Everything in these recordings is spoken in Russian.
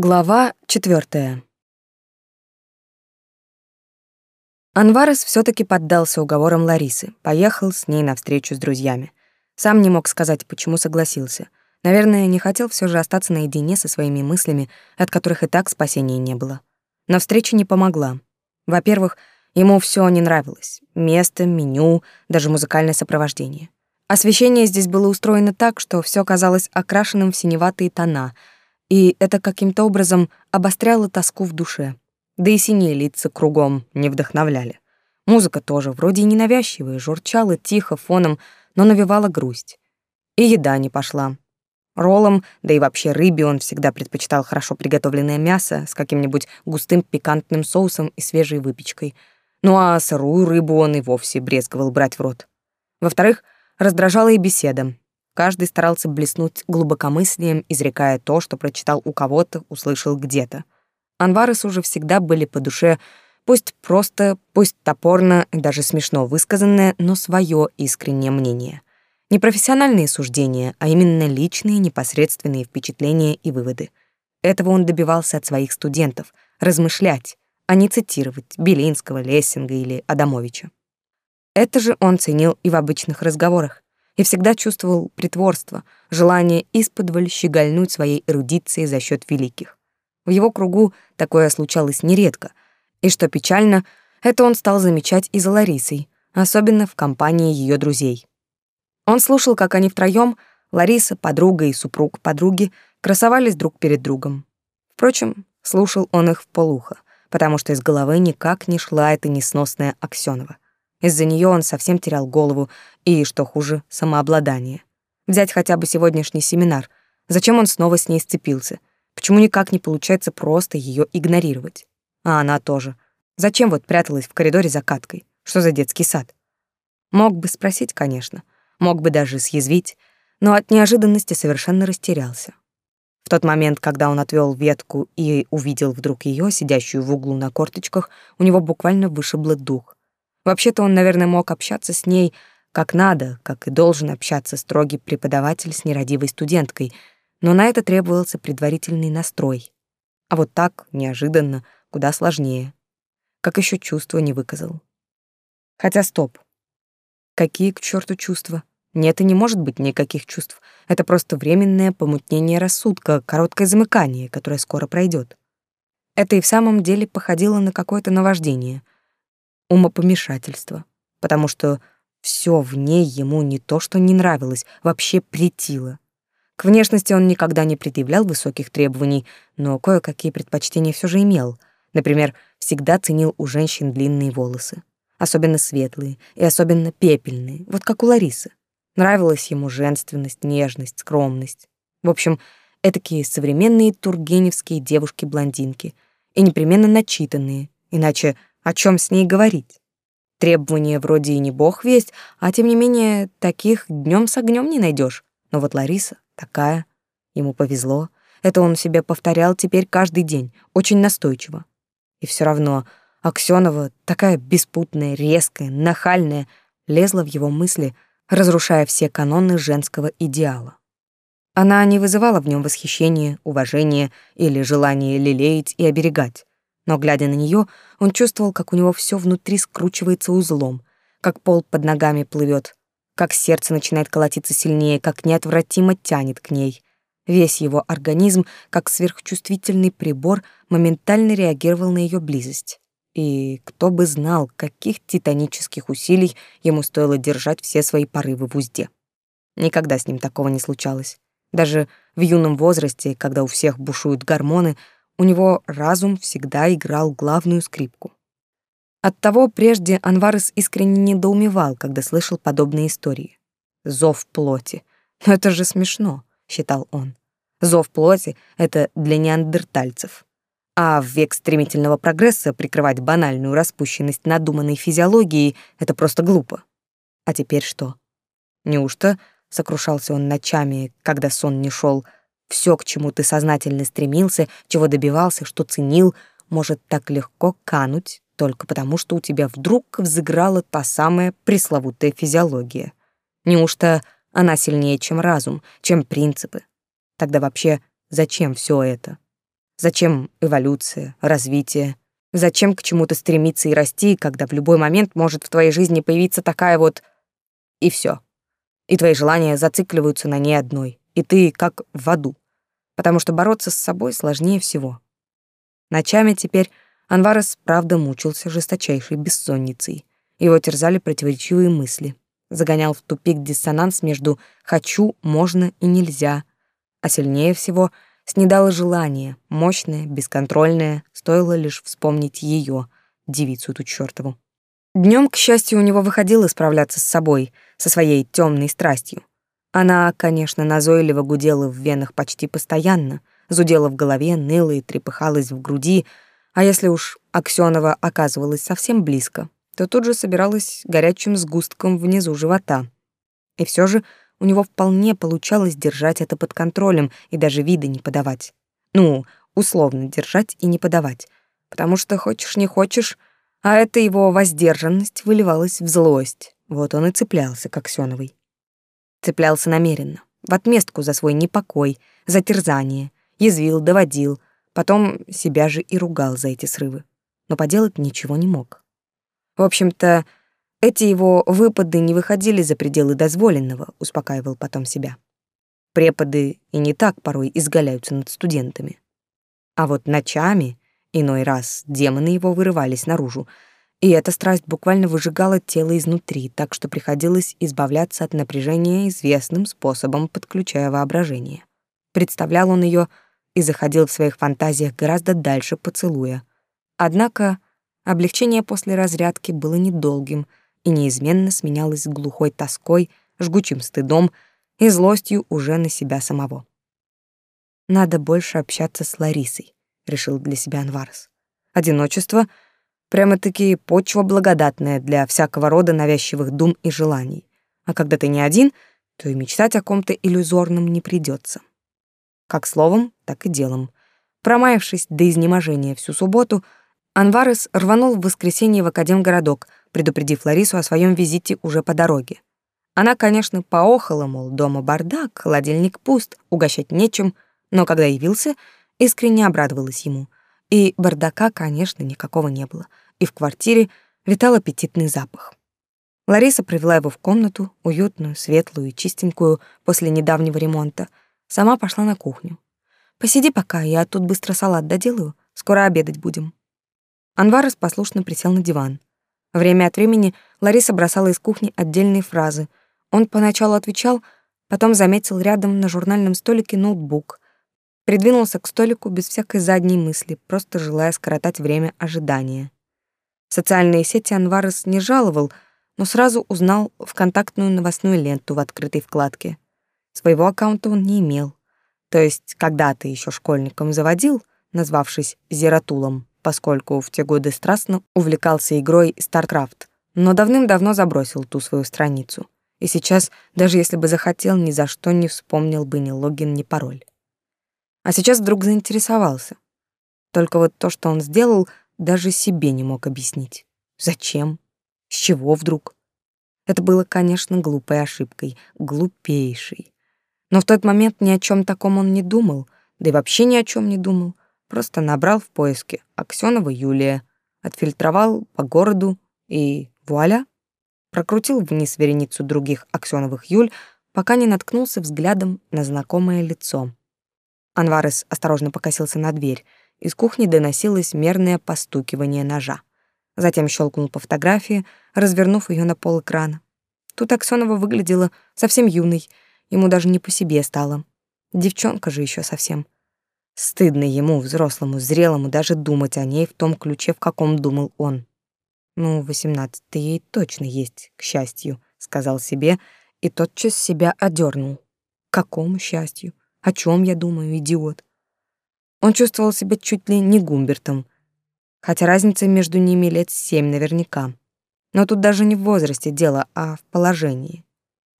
Глава четвертая. Анварес все таки поддался уговорам Ларисы, поехал с ней на встречу с друзьями. Сам не мог сказать, почему согласился. Наверное, не хотел все же остаться наедине со своими мыслями, от которых и так спасения не было. Но встреча не помогла. Во-первых, ему все не нравилось. Место, меню, даже музыкальное сопровождение. Освещение здесь было устроено так, что все казалось окрашенным в синеватые тона — и это каким-то образом обостряло тоску в душе. Да и синие лица кругом не вдохновляли. Музыка тоже, вроде и ненавязчивая, журчала тихо фоном, но навевала грусть. И еда не пошла. Роллом, да и вообще рыбе он всегда предпочитал хорошо приготовленное мясо с каким-нибудь густым пикантным соусом и свежей выпечкой. Ну а сырую рыбу он и вовсе брезговал брать в рот. Во-вторых, раздражала и беседа. Каждый старался блеснуть глубокомыслием, изрекая то, что прочитал у кого-то, услышал где-то. Анварес уже всегда были по душе, пусть просто, пусть топорно даже смешно высказанное, но свое искреннее мнение. Не профессиональные суждения, а именно личные, непосредственные впечатления и выводы. Этого он добивался от своих студентов — размышлять, а не цитировать Белинского, Лессинга или Адамовича. Это же он ценил и в обычных разговорах и всегда чувствовал притворство, желание исподволь щегольнуть своей эрудицией за счет великих. В его кругу такое случалось нередко, и, что печально, это он стал замечать и за Ларисой, особенно в компании ее друзей. Он слушал, как они втроем, Лариса, подруга и супруг подруги, красовались друг перед другом. Впрочем, слушал он их в полухо, потому что из головы никак не шла эта несносная Аксёнова — из-за нее он совсем терял голову и, что хуже, самообладание. Взять хотя бы сегодняшний семинар. Зачем он снова с ней сцепился? Почему никак не получается просто ее игнорировать? А она тоже. Зачем вот пряталась в коридоре за каткой? Что за детский сад? Мог бы спросить, конечно. Мог бы даже съязвить, но от неожиданности совершенно растерялся. В тот момент, когда он отвел ветку и увидел вдруг ее, сидящую в углу на корточках, у него буквально вышибло дух. Вообще-то он, наверное, мог общаться с ней как надо, как и должен общаться строгий преподаватель с нерадивой студенткой, но на это требовался предварительный настрой. А вот так, неожиданно, куда сложнее. Как еще чувства не выказал. Хотя стоп. Какие к черту чувства? Нет и не может быть никаких чувств. Это просто временное помутнение рассудка, короткое замыкание, которое скоро пройдет. Это и в самом деле походило на какое-то наваждение — умопомешательство, потому что все в ней ему не то что не нравилось, вообще претило. К внешности он никогда не предъявлял высоких требований, но кое-какие предпочтения все же имел. Например, всегда ценил у женщин длинные волосы, особенно светлые и особенно пепельные, вот как у Ларисы. Нравилась ему женственность, нежность, скромность. В общем, этакие современные тургеневские девушки-блондинки и непременно начитанные, иначе о чем с ней говорить? Требования вроде и не бог весть, а тем не менее таких днем с огнем не найдешь. Но вот Лариса такая. Ему повезло. Это он себе повторял теперь каждый день, очень настойчиво. И все равно Аксёнова, такая беспутная, резкая, нахальная, лезла в его мысли, разрушая все каноны женского идеала. Она не вызывала в нем восхищения, уважения или желания лелеять и оберегать. Но, глядя на нее, он чувствовал, как у него все внутри скручивается узлом, как пол под ногами плывет, как сердце начинает колотиться сильнее, как неотвратимо тянет к ней. Весь его организм, как сверхчувствительный прибор, моментально реагировал на ее близость. И кто бы знал, каких титанических усилий ему стоило держать все свои порывы в узде. Никогда с ним такого не случалось. Даже в юном возрасте, когда у всех бушуют гормоны, у него разум всегда играл главную скрипку. Оттого прежде Анварес искренне недоумевал, когда слышал подобные истории. Зов плоти. Но это же смешно, считал он. Зов плоти — это для неандертальцев. А в век стремительного прогресса прикрывать банальную распущенность надуманной физиологией — это просто глупо. А теперь что? Неужто, сокрушался он ночами, когда сон не шел, — все, к чему ты сознательно стремился, чего добивался, что ценил, может так легко кануть только потому, что у тебя вдруг взыграла та самая пресловутая физиология. Неужто она сильнее, чем разум, чем принципы? Тогда вообще зачем все это? Зачем эволюция, развитие? Зачем к чему-то стремиться и расти, когда в любой момент может в твоей жизни появиться такая вот... И все. И твои желания зацикливаются на ней одной. И ты как в аду. Потому что бороться с собой сложнее всего. Ночами теперь Анварес правда мучился жесточайшей бессонницей. Его терзали противоречивые мысли. Загонял в тупик диссонанс между «хочу», «можно» и «нельзя». А сильнее всего — снедало желание, мощное, бесконтрольное, стоило лишь вспомнить ее, девицу эту чёртову. Днем, к счастью, у него выходило справляться с собой, со своей темной страстью. Она, конечно, назойливо гудела в венах почти постоянно, зудела в голове, ныла и трепыхалась в груди, а если уж Аксёнова оказывалась совсем близко, то тут же собиралась горячим сгустком внизу живота. И все же у него вполне получалось держать это под контролем и даже вида не подавать. Ну, условно держать и не подавать. Потому что хочешь не хочешь, а эта его воздержанность выливалась в злость. Вот он и цеплялся, как Сёновый. Цеплялся намеренно, в отместку за свой непокой, за терзание, язвил, доводил, потом себя же и ругал за эти срывы. Но поделать ничего не мог. В общем-то, эти его выпады не выходили за пределы дозволенного, успокаивал потом себя. Преподы и не так порой изгаляются над студентами. А вот ночами, иной раз, демоны его вырывались наружу, и эта страсть буквально выжигала тело изнутри, так что приходилось избавляться от напряжения известным способом, подключая воображение. Представлял он ее и заходил в своих фантазиях гораздо дальше поцелуя. Однако облегчение после разрядки было недолгим — и неизменно сменялась глухой тоской, жгучим стыдом и злостью уже на себя самого. «Надо больше общаться с Ларисой», — решил для себя Анварес. «Одиночество — прямо-таки почва благодатная для всякого рода навязчивых дум и желаний. А когда ты не один, то и мечтать о ком-то иллюзорном не придется. Как словом, так и делом. Промаявшись до изнеможения всю субботу, Анварес рванул в воскресенье в Академгородок, предупредив Ларису о своем визите уже по дороге. Она, конечно, поохала, мол, дома бардак, холодильник пуст, угощать нечем, но когда явился, искренне обрадовалась ему. И бардака, конечно, никакого не было, и в квартире витал аппетитный запах. Лариса привела его в комнату, уютную, светлую и чистенькую после недавнего ремонта. Сама пошла на кухню. «Посиди пока, я тут быстро салат доделаю, скоро обедать будем». Анварес послушно присел на диван. Время от времени Лариса бросала из кухни отдельные фразы. Он поначалу отвечал, потом заметил рядом на журнальном столике ноутбук. Придвинулся к столику без всякой задней мысли, просто желая скоротать время ожидания. Социальные сети Анварес не жаловал, но сразу узнал в контактную новостную ленту в открытой вкладке. Своего аккаунта он не имел. То есть когда-то еще школьником заводил, назвавшись Зератулом поскольку в те годы страстно увлекался игрой StarCraft, но давным-давно забросил ту свою страницу. И сейчас, даже если бы захотел, ни за что не вспомнил бы ни логин, ни пароль. А сейчас вдруг заинтересовался. Только вот то, что он сделал, даже себе не мог объяснить. Зачем? С чего вдруг? Это было, конечно, глупой ошибкой, глупейшей. Но в тот момент ни о чем таком он не думал, да и вообще ни о чем не думал. Просто набрал в поиске Аксёнова Юлия, отфильтровал по городу и вуаля, прокрутил вниз вереницу других Аксёновых Юль, пока не наткнулся взглядом на знакомое лицо. Анварес осторожно покосился на дверь. Из кухни доносилось мерное постукивание ножа. Затем щелкнул по фотографии, развернув ее на пол экрана. Тут Аксёнова выглядела совсем юной, ему даже не по себе стало. Девчонка же еще совсем. Стыдно ему, взрослому, зрелому, даже думать о ней в том ключе, в каком думал он. «Ну, восемнадцать-то ей точно есть, к счастью», — сказал себе, и тотчас себя одернул. «Какому счастью? О чем я думаю, идиот?» Он чувствовал себя чуть ли не Гумбертом, хотя разница между ними лет семь наверняка. Но тут даже не в возрасте дело, а в положении.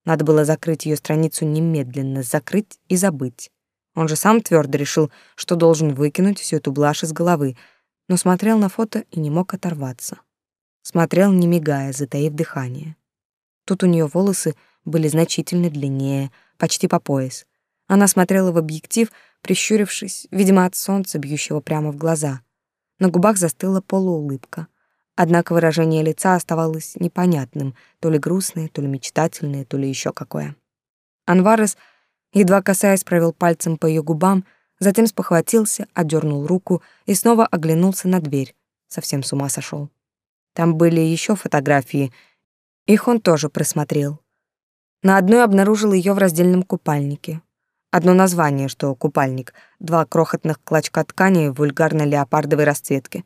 Надо было закрыть ее страницу немедленно, закрыть и забыть. Он же сам твердо решил, что должен выкинуть всю эту блажь из головы, но смотрел на фото и не мог оторваться. Смотрел, не мигая, затаив дыхание. Тут у нее волосы были значительно длиннее, почти по пояс. Она смотрела в объектив, прищурившись, видимо, от солнца, бьющего прямо в глаза. На губах застыла полуулыбка. Однако выражение лица оставалось непонятным, то ли грустное, то ли мечтательное, то ли еще какое. Анварес, едва касаясь, провел пальцем по ее губам, затем спохватился, отдернул руку и снова оглянулся на дверь. Совсем с ума сошел. Там были еще фотографии. Их он тоже просмотрел. На одной обнаружил ее в раздельном купальнике. Одно название, что купальник, два крохотных клочка ткани вульгарной леопардовой расцветки.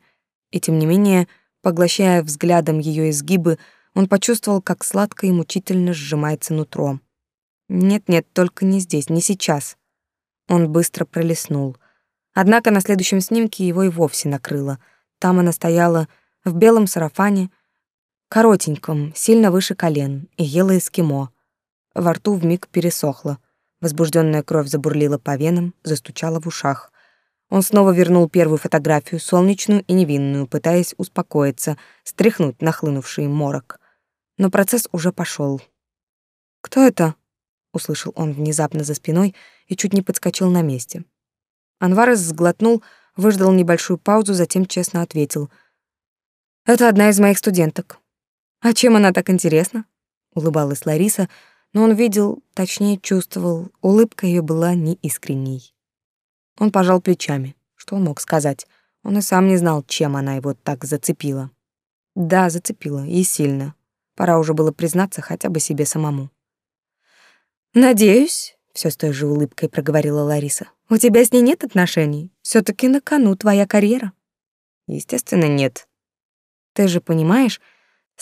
И тем не менее, поглощая взглядом ее изгибы, он почувствовал, как сладко и мучительно сжимается нутром. Нет-нет, только не здесь, не сейчас. Он быстро пролистнул. Однако на следующем снимке его и вовсе накрыло. Там она стояла в белом сарафане, коротеньком, сильно выше колен, и ела эскимо. Во рту вмиг пересохло. Возбужденная кровь забурлила по венам, застучала в ушах. Он снова вернул первую фотографию, солнечную и невинную, пытаясь успокоиться, стряхнуть нахлынувший морок. Но процесс уже пошел. «Кто это?» услышал он внезапно за спиной и чуть не подскочил на месте. Анварес сглотнул, выждал небольшую паузу, затем честно ответил: "Это одна из моих студенток". "А чем она так интересна?" улыбалась Лариса, но он видел, точнее чувствовал, улыбка ее была неискренней. Он пожал плечами. Что он мог сказать? Он и сам не знал, чем она его так зацепила. Да, зацепила, и сильно. Пора уже было признаться хотя бы себе самому. Надеюсь, все с той же улыбкой проговорила Лариса. У тебя с ней нет отношений? все таки на кону твоя карьера. Естественно, нет. Ты же понимаешь,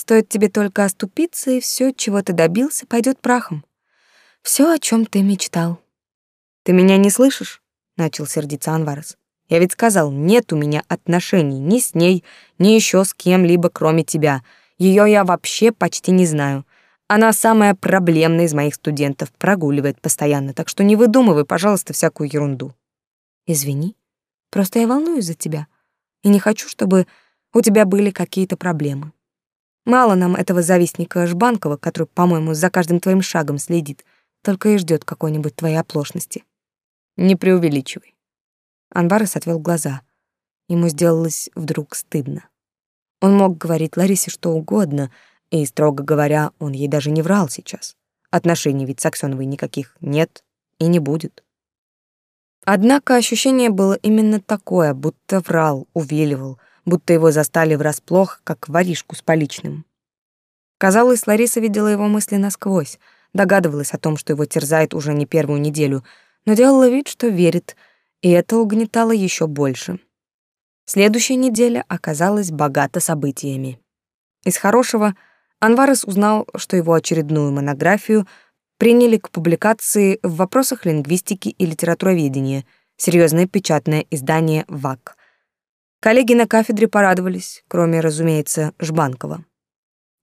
стоит тебе только оступиться, и все, чего ты добился, пойдет прахом. Все, о чем ты мечтал. Ты меня не слышишь? начал сердиться Анварес. Я ведь сказал, нет у меня отношений ни с ней, ни еще с кем-либо, кроме тебя. Ее я вообще почти не знаю. Она самая проблемная из моих студентов, прогуливает постоянно, так что не выдумывай, пожалуйста, всякую ерунду. Извини, просто я волнуюсь за тебя и не хочу, чтобы у тебя были какие-то проблемы. Мало нам этого завистника Жбанкова, который, по-моему, за каждым твоим шагом следит, только и ждет какой-нибудь твоей оплошности. Не преувеличивай. Анбарес отвел глаза. Ему сделалось вдруг стыдно. Он мог говорить Ларисе что угодно — и, строго говоря, он ей даже не врал сейчас. Отношений ведь с Аксёновой никаких нет и не будет. Однако ощущение было именно такое, будто врал, увиливал, будто его застали врасплох, как воришку с поличным. Казалось, Лариса видела его мысли насквозь, догадывалась о том, что его терзает уже не первую неделю, но делала вид, что верит, и это угнетало еще больше. Следующая неделя оказалась богата событиями. Из хорошего — Анварес узнал, что его очередную монографию приняли к публикации в вопросах лингвистики и литературоведения, серьезное печатное издание ВАК. Коллеги на кафедре порадовались, кроме, разумеется, Жбанкова.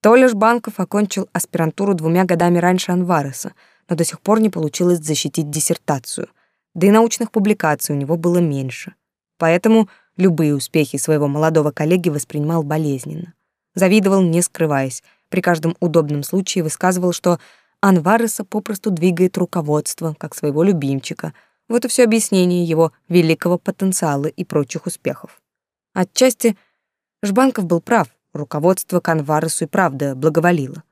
Толя Жбанков окончил аспирантуру двумя годами раньше Анвареса, но до сих пор не получилось защитить диссертацию, да и научных публикаций у него было меньше. Поэтому любые успехи своего молодого коллеги воспринимал болезненно. Завидовал, не скрываясь, при каждом удобном случае высказывал, что Анвареса попросту двигает руководство, как своего любимчика. Вот и все объяснение его великого потенциала и прочих успехов. Отчасти Жбанков был прав, руководство к и правда благоволило.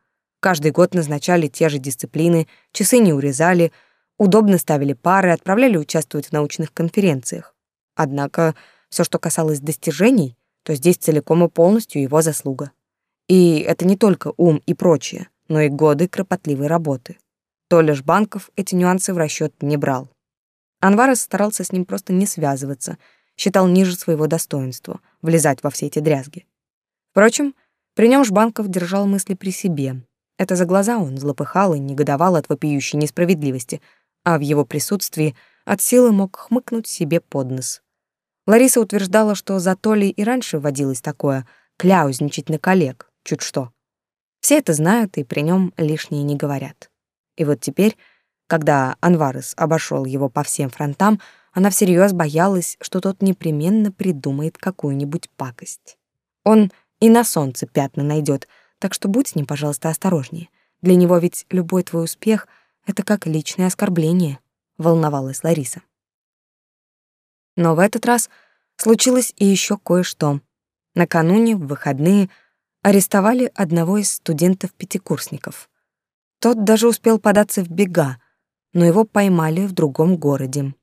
Каждый год назначали те же дисциплины, часы не урезали, удобно ставили пары, отправляли участвовать в научных конференциях. Однако все, что касалось достижений, то здесь целиком и полностью его заслуга. И это не только ум и прочее, но и годы кропотливой работы. Толя Жбанков эти нюансы в расчет не брал. Анварес старался с ним просто не связываться, считал ниже своего достоинства, влезать во все эти дрязги. Впрочем, при нем Жбанков держал мысли при себе. Это за глаза он злопыхал и негодовал от вопиющей несправедливости, а в его присутствии от силы мог хмыкнуть себе под нос. Лариса утверждала, что за Толей и раньше водилось такое — кляузничать на коллег, чуть что. Все это знают и при нем лишнее не говорят. И вот теперь, когда Анварес обошел его по всем фронтам, она всерьез боялась, что тот непременно придумает какую-нибудь пакость. Он и на солнце пятна найдет, так что будь с ним, пожалуйста, осторожнее. Для него ведь любой твой успех — это как личное оскорбление, — волновалась Лариса. Но в этот раз случилось и еще кое-что. Накануне, в выходные, арестовали одного из студентов-пятикурсников. Тот даже успел податься в бега, но его поймали в другом городе.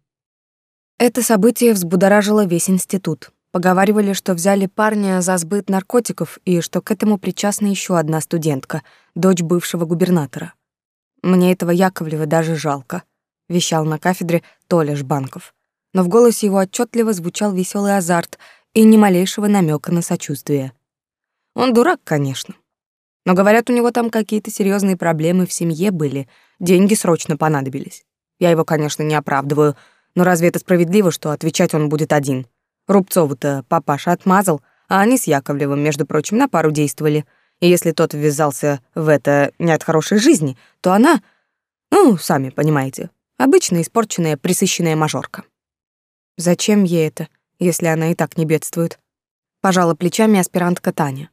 Это событие взбудоражило весь институт. Поговаривали, что взяли парня за сбыт наркотиков и что к этому причастна еще одна студентка, дочь бывшего губернатора. Мне этого Яковлева даже жалко, вещал на кафедре Толя Жбанков. Но в голосе его отчетливо звучал веселый азарт и ни малейшего намека на сочувствие. Он дурак, конечно. Но говорят, у него там какие-то серьезные проблемы в семье были, деньги срочно понадобились. Я его, конечно, не оправдываю, но разве это справедливо, что отвечать он будет один? Рубцову-то папаша отмазал, а они с Яковлевым, между прочим, на пару действовали. И если тот ввязался в это не от хорошей жизни, то она, ну, сами понимаете, обычная испорченная, присыщенная мажорка. Зачем ей это, если она и так не бедствует? Пожала плечами аспирантка Таня.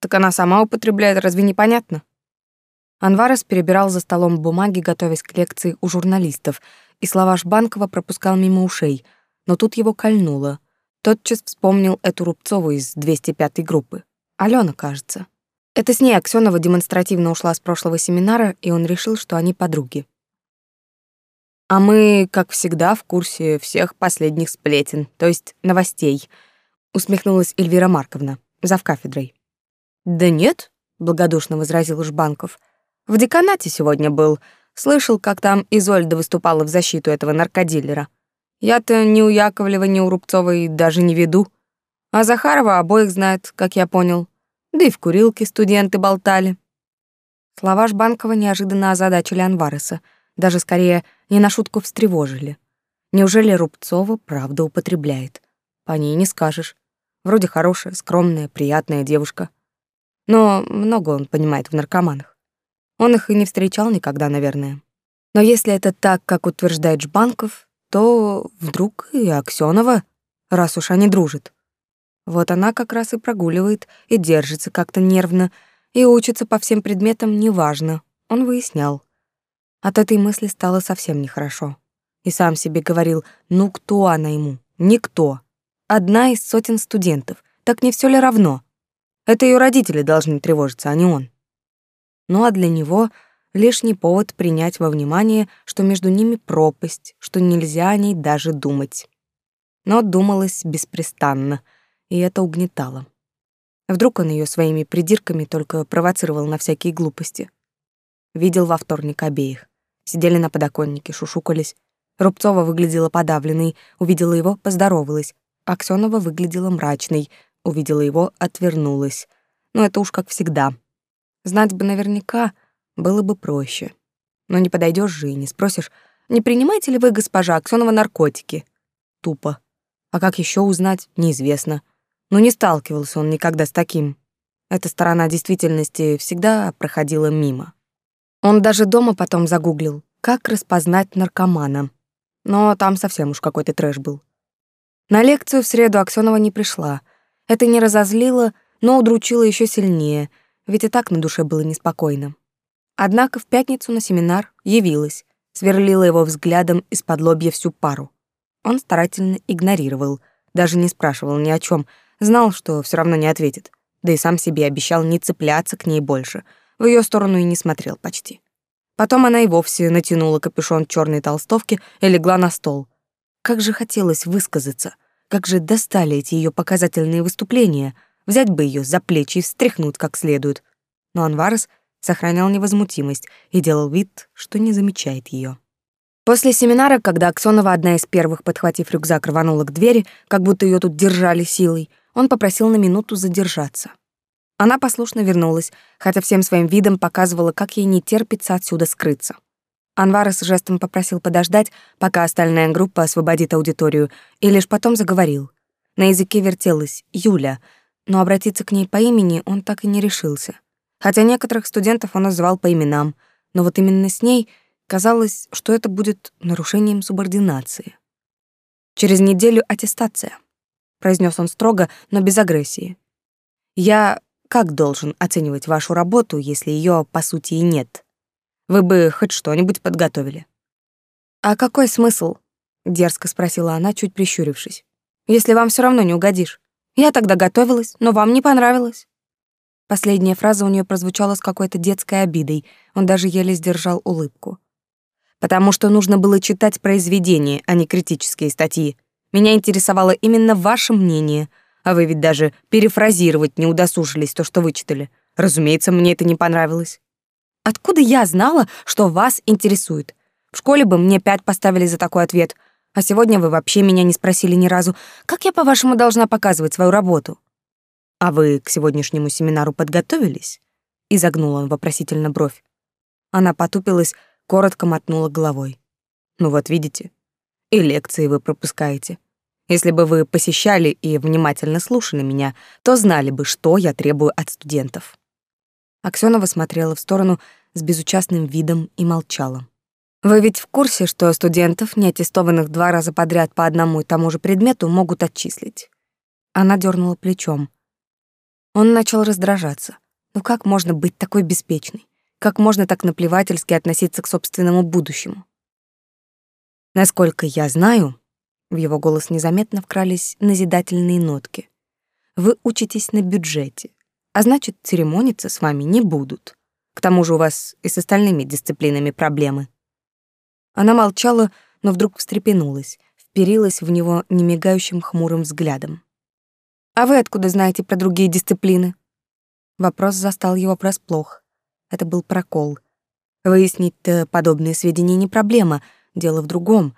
Так она сама употребляет, разве непонятно? Анварес перебирал за столом бумаги, готовясь к лекции у журналистов, и слова Жбанкова пропускал мимо ушей, но тут его кольнуло. Тотчас вспомнил эту Рубцову из 205-й группы. Алена, кажется. Это с ней Аксёнова демонстративно ушла с прошлого семинара, и он решил, что они подруги. А мы, как всегда, в курсе всех последних сплетен, то есть новостей, усмехнулась Эльвира Марковна, завкафедрой. Да нет, благодушно возразил Жбанков. В деканате сегодня был, слышал, как там Изольда выступала в защиту этого наркодилера. Я-то ни у Яковлева, ни у Рубцовой даже не веду. А Захарова обоих знает, как я понял. Да и в курилке студенты болтали. Слова Жбанкова неожиданно озадачили Анвареса, даже скорее не на шутку встревожили. Неужели Рубцова правда употребляет? По ней не скажешь. Вроде хорошая, скромная, приятная девушка. Но много он понимает в наркоманах. Он их и не встречал никогда, наверное. Но если это так, как утверждает Жбанков, то вдруг и Аксёнова, раз уж они дружат. Вот она как раз и прогуливает, и держится как-то нервно, и учится по всем предметам неважно. Он выяснял. От этой мысли стало совсем нехорошо. И сам себе говорил, ну кто она ему? Никто. Одна из сотен студентов. Так не все ли равно? Это ее родители должны тревожиться, а не он. Ну а для него лишний повод принять во внимание, что между ними пропасть, что нельзя о ней даже думать. Но думалось беспрестанно, и это угнетало. Вдруг он ее своими придирками только провоцировал на всякие глупости. Видел во вторник обеих. Сидели на подоконнике, шушукались. Рубцова выглядела подавленной, увидела его, поздоровалась. Аксёнова выглядела мрачной, увидела его, отвернулась. Но это уж как всегда. Знать бы наверняка, было бы проще. Но не подойдешь же и не спросишь, не принимаете ли вы, госпожа Аксёнова, наркотики? Тупо. А как еще узнать, неизвестно. Но не сталкивался он никогда с таким. Эта сторона действительности всегда проходила мимо. Он даже дома потом загуглил, как распознать наркомана. Но там совсем уж какой-то трэш был. На лекцию в среду Аксёнова не пришла. Это не разозлило, но удручило еще сильнее, ведь и так на душе было неспокойно. Однако в пятницу на семинар явилась, сверлила его взглядом из-под лобья всю пару. Он старательно игнорировал, даже не спрашивал ни о чем, знал, что все равно не ответит, да и сам себе обещал не цепляться к ней больше, в ее сторону и не смотрел почти. Потом она и вовсе натянула капюшон черной толстовки и легла на стол. Как же хотелось высказаться, как же достали эти ее показательные выступления, взять бы ее за плечи и встряхнуть как следует. Но Анварес — сохранял невозмутимость и делал вид, что не замечает ее. После семинара, когда Аксонова, одна из первых, подхватив рюкзак, рванула к двери, как будто ее тут держали силой, он попросил на минуту задержаться. Она послушно вернулась, хотя всем своим видом показывала, как ей не терпится отсюда скрыться. Анварес жестом попросил подождать, пока остальная группа освободит аудиторию, и лишь потом заговорил. На языке вертелась Юля, но обратиться к ней по имени он так и не решился хотя некоторых студентов он называл по именам, но вот именно с ней казалось, что это будет нарушением субординации. «Через неделю аттестация», — произнес он строго, но без агрессии. «Я как должен оценивать вашу работу, если ее по сути, и нет? Вы бы хоть что-нибудь подготовили». «А какой смысл?» дерзко спросила она, чуть прищурившись. Если вам все равно не угодишь. Я тогда готовилась, но вам не понравилось. Последняя фраза у нее прозвучала с какой-то детской обидой. Он даже еле сдержал улыбку. Потому что нужно было читать произведения, а не критические статьи. Меня интересовало именно ваше мнение, а вы ведь даже перефразировать не удосужились то, что вычитали. Разумеется, мне это не понравилось. Откуда я знала, что вас интересует? В школе бы мне пять поставили за такой ответ, а сегодня вы вообще меня не спросили ни разу, как я, по-вашему, должна показывать свою работу? «А вы к сегодняшнему семинару подготовились?» — изогнул он вопросительно бровь. Она потупилась, коротко мотнула головой. «Ну вот видите, и лекции вы пропускаете. Если бы вы посещали и внимательно слушали меня, то знали бы, что я требую от студентов». Аксёнова смотрела в сторону с безучастным видом и молчала. «Вы ведь в курсе, что студентов, не аттестованных два раза подряд по одному и тому же предмету, могут отчислить?» Она дернула плечом. Он начал раздражаться. Ну как можно быть такой беспечной? Как можно так наплевательски относиться к собственному будущему? Насколько я знаю, в его голос незаметно вкрались назидательные нотки. Вы учитесь на бюджете, а значит, церемониться с вами не будут. К тому же у вас и с остальными дисциплинами проблемы. Она молчала, но вдруг встрепенулась, вперилась в него немигающим хмурым взглядом. А вы откуда знаете про другие дисциплины? Вопрос застал его врасплох. Это был прокол. Выяснить-то подобные сведения не проблема, дело в другом.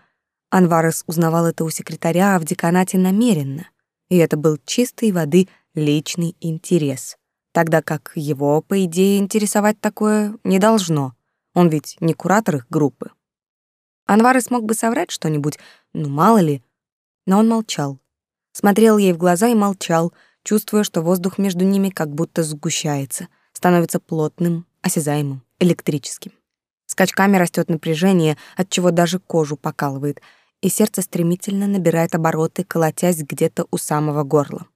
Анварес узнавал это у секретаря в деканате намеренно, и это был чистой воды личный интерес, тогда как его, по идее, интересовать такое не должно. Он ведь не куратор их группы. Анварес мог бы соврать что-нибудь, ну мало ли, но он молчал смотрел ей в глаза и молчал, чувствуя, что воздух между ними как будто сгущается, становится плотным, осязаемым, электрическим. Скачками растет напряжение, от чего даже кожу покалывает, и сердце стремительно набирает обороты, колотясь где-то у самого горла.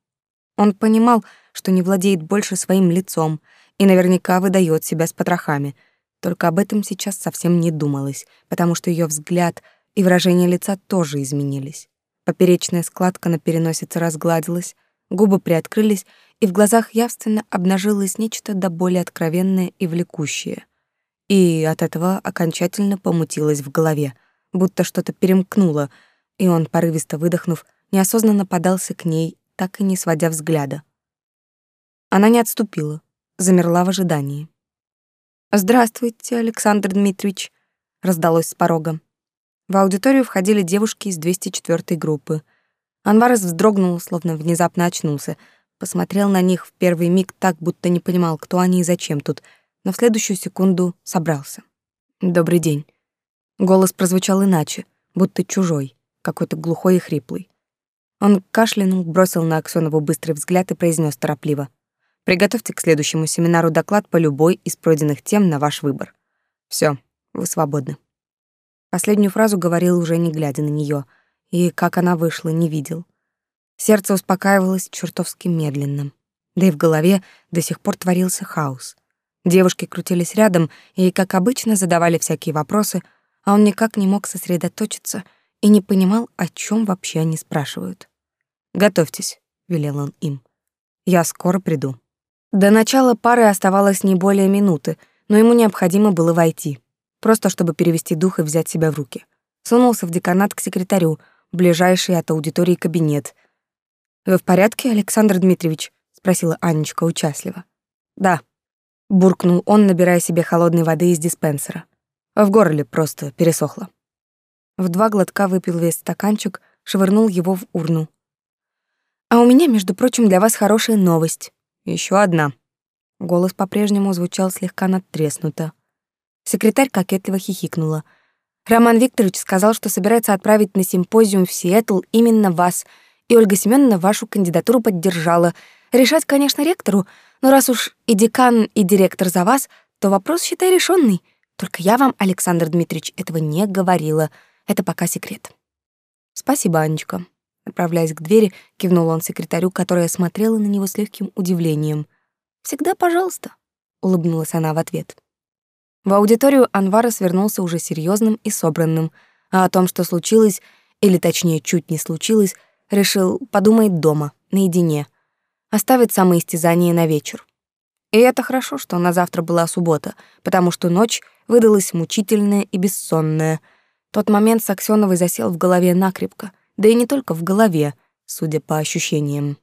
Он понимал, что не владеет больше своим лицом и наверняка выдает себя с потрохами, только об этом сейчас совсем не думалось, потому что ее взгляд и выражение лица тоже изменились. Поперечная складка на переносице разгладилась, губы приоткрылись, и в глазах явственно обнажилось нечто до боли откровенное и влекущее. И от этого окончательно помутилось в голове, будто что-то перемкнуло, и он, порывисто выдохнув, неосознанно подался к ней, так и не сводя взгляда. Она не отступила, замерла в ожидании. «Здравствуйте, Александр Дмитриевич», — раздалось с порога. В аудиторию входили девушки из 204-й группы. Анварес вздрогнул, словно внезапно очнулся. Посмотрел на них в первый миг так, будто не понимал, кто они и зачем тут, но в следующую секунду собрался. «Добрый день». Голос прозвучал иначе, будто чужой, какой-то глухой и хриплый. Он кашлянул, бросил на Аксёнову быстрый взгляд и произнес торопливо. «Приготовьте к следующему семинару доклад по любой из пройденных тем на ваш выбор. Все, вы свободны». Последнюю фразу говорил уже не глядя на нее, и как она вышла, не видел. Сердце успокаивалось чертовски медленно. Да и в голове до сих пор творился хаос. Девушки крутились рядом и, как обычно, задавали всякие вопросы, а он никак не мог сосредоточиться и не понимал, о чем вообще они спрашивают. «Готовьтесь», — велел он им. «Я скоро приду». До начала пары оставалось не более минуты, но ему необходимо было войти просто чтобы перевести дух и взять себя в руки. Сунулся в деканат к секретарю, ближайший от аудитории кабинет. «Вы в порядке, Александр Дмитриевич?» — спросила Анечка участливо. «Да», — буркнул он, набирая себе холодной воды из диспенсера. В горле просто пересохло. В два глотка выпил весь стаканчик, швырнул его в урну. «А у меня, между прочим, для вас хорошая новость. Еще одна». Голос по-прежнему звучал слегка надтреснуто. Секретарь кокетливо хихикнула. Роман Викторович сказал, что собирается отправить на симпозиум в Сиэтл именно вас, и Ольга Семеновна вашу кандидатуру поддержала. Решать, конечно, ректору, но раз уж и декан, и директор за вас, то вопрос, считай, решенный. Только я вам, Александр Дмитриевич, этого не говорила. Это пока секрет. Спасибо, Анечка. Направляясь к двери, кивнул он секретарю, которая смотрела на него с легким удивлением. «Всегда пожалуйста», — улыбнулась она в ответ. В аудиторию Анвара свернулся уже серьезным и собранным, а о том, что случилось, или точнее чуть не случилось, решил подумать дома, наедине, оставить самоистязание на вечер. И это хорошо, что на завтра была суббота, потому что ночь выдалась мучительная и бессонная. Тот момент с Аксёновой засел в голове накрепко, да и не только в голове, судя по ощущениям.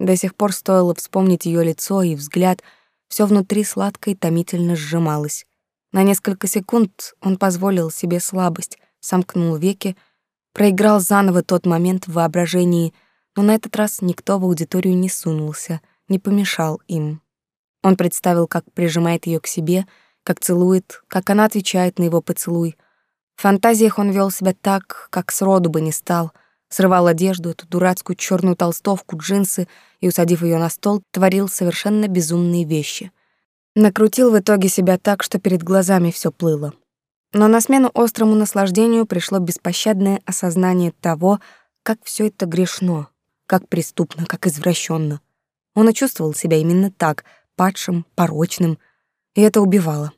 До сих пор стоило вспомнить ее лицо и взгляд, все внутри сладко и томительно сжималось. На несколько секунд он позволил себе слабость, сомкнул веки, проиграл заново тот момент в воображении, но на этот раз никто в аудиторию не сунулся, не помешал им. Он представил, как прижимает ее к себе, как целует, как она отвечает на его поцелуй. В фантазиях он вел себя так, как сроду бы не стал. Срывал одежду, эту дурацкую черную толстовку, джинсы и, усадив ее на стол, творил совершенно безумные вещи. Накрутил в итоге себя так, что перед глазами все плыло. Но на смену острому наслаждению пришло беспощадное осознание того, как все это грешно, как преступно, как извращенно. Он и чувствовал себя именно так — падшим, порочным, и это убивало.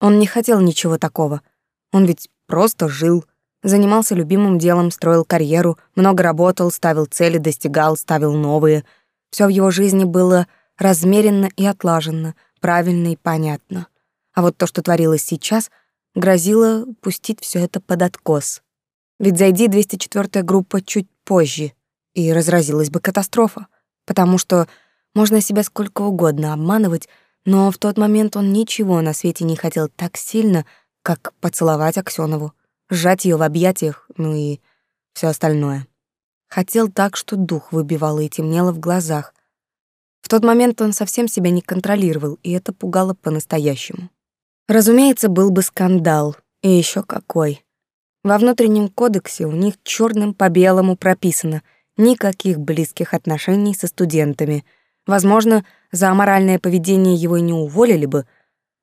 Он не хотел ничего такого. Он ведь просто жил, занимался любимым делом, строил карьеру, много работал, ставил цели, достигал, ставил новые. Все в его жизни было размеренно и отлаженно, правильно и понятно. А вот то, что творилось сейчас, грозило пустить все это под откос. Ведь зайди 204-я группа чуть позже, и разразилась бы катастрофа, потому что можно себя сколько угодно обманывать, но в тот момент он ничего на свете не хотел так сильно, как поцеловать Аксёнову, сжать ее в объятиях, ну и все остальное. Хотел так, что дух выбивало и темнело в глазах. В тот момент он совсем себя не контролировал, и это пугало по-настоящему. Разумеется, был бы скандал, и еще какой. Во внутреннем кодексе у них черным по белому прописано никаких близких отношений со студентами — Возможно, за аморальное поведение его и не уволили бы.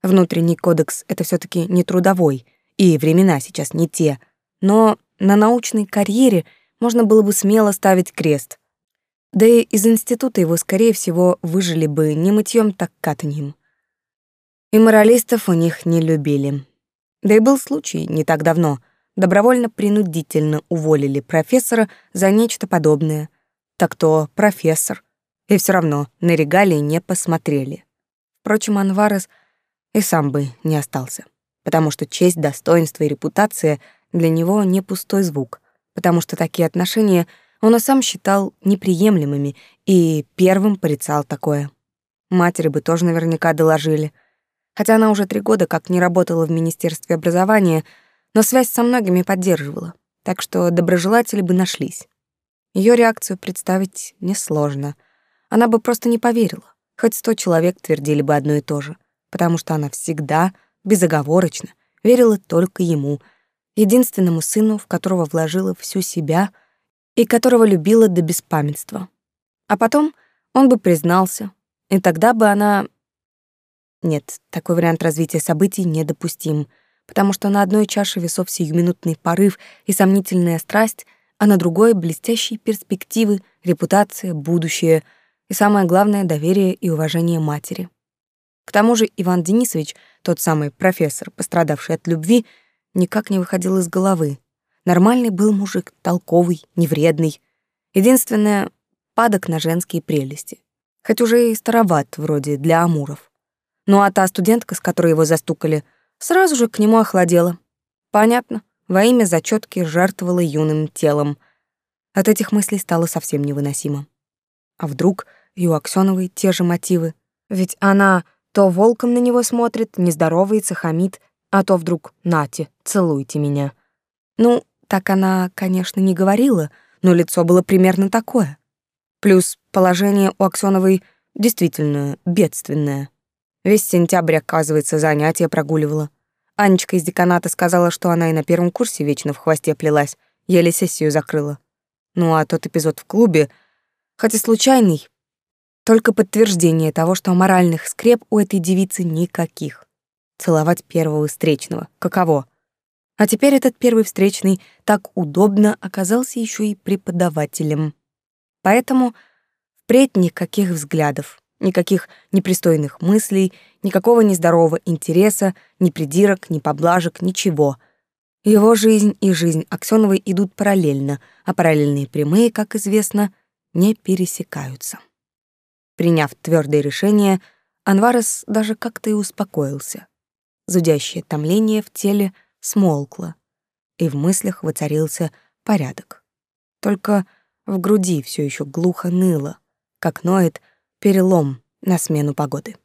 Внутренний кодекс — это все таки не трудовой, и времена сейчас не те. Но на научной карьере можно было бы смело ставить крест. Да и из института его, скорее всего, выжили бы не мытьем, так катаньем. И моралистов у них не любили. Да и был случай не так давно. Добровольно-принудительно уволили профессора за нечто подобное. Так то профессор — и все равно на регалии не посмотрели. Впрочем, Анварес и сам бы не остался, потому что честь, достоинство и репутация для него не пустой звук, потому что такие отношения он и сам считал неприемлемыми и первым порицал такое. Матери бы тоже наверняка доложили. Хотя она уже три года как не работала в Министерстве образования, но связь со многими поддерживала, так что доброжелатели бы нашлись. Ее реакцию представить несложно — она бы просто не поверила. Хоть сто человек твердили бы одно и то же, потому что она всегда, безоговорочно, верила только ему, единственному сыну, в которого вложила всю себя и которого любила до беспамятства. А потом он бы признался, и тогда бы она... Нет, такой вариант развития событий недопустим, потому что на одной чаше весов сиюминутный порыв и сомнительная страсть, а на другой — блестящие перспективы, репутация, будущее — и самое главное — доверие и уважение матери. К тому же Иван Денисович, тот самый профессор, пострадавший от любви, никак не выходил из головы. Нормальный был мужик, толковый, невредный. Единственное — падок на женские прелести. Хоть уже и староват вроде для амуров. Ну а та студентка, с которой его застукали, сразу же к нему охладела. Понятно, во имя зачетки жертвовала юным телом. От этих мыслей стало совсем невыносимо. А вдруг и у Аксёновой те же мотивы. Ведь она то волком на него смотрит, не здоровается, хамит, а то вдруг «нате, целуйте меня». Ну, так она, конечно, не говорила, но лицо было примерно такое. Плюс положение у Аксёновой действительно бедственное. Весь сентябрь, оказывается, занятия прогуливала. Анечка из деканата сказала, что она и на первом курсе вечно в хвосте плелась, еле сессию закрыла. Ну а тот эпизод в клубе, хотя случайный, только подтверждение того, что моральных скреп у этой девицы никаких. Целовать первого встречного. Каково? А теперь этот первый встречный так удобно оказался еще и преподавателем. Поэтому впредь никаких взглядов, никаких непристойных мыслей, никакого нездорового интереса, ни придирок, ни поблажек, ничего. Его жизнь и жизнь Аксёновой идут параллельно, а параллельные прямые, как известно, не пересекаются. Приняв твердое решение, Анварес даже как-то и успокоился. Зудящее томление в теле смолкло, и в мыслях воцарился порядок. Только в груди все еще глухо ныло, как ноет перелом на смену погоды.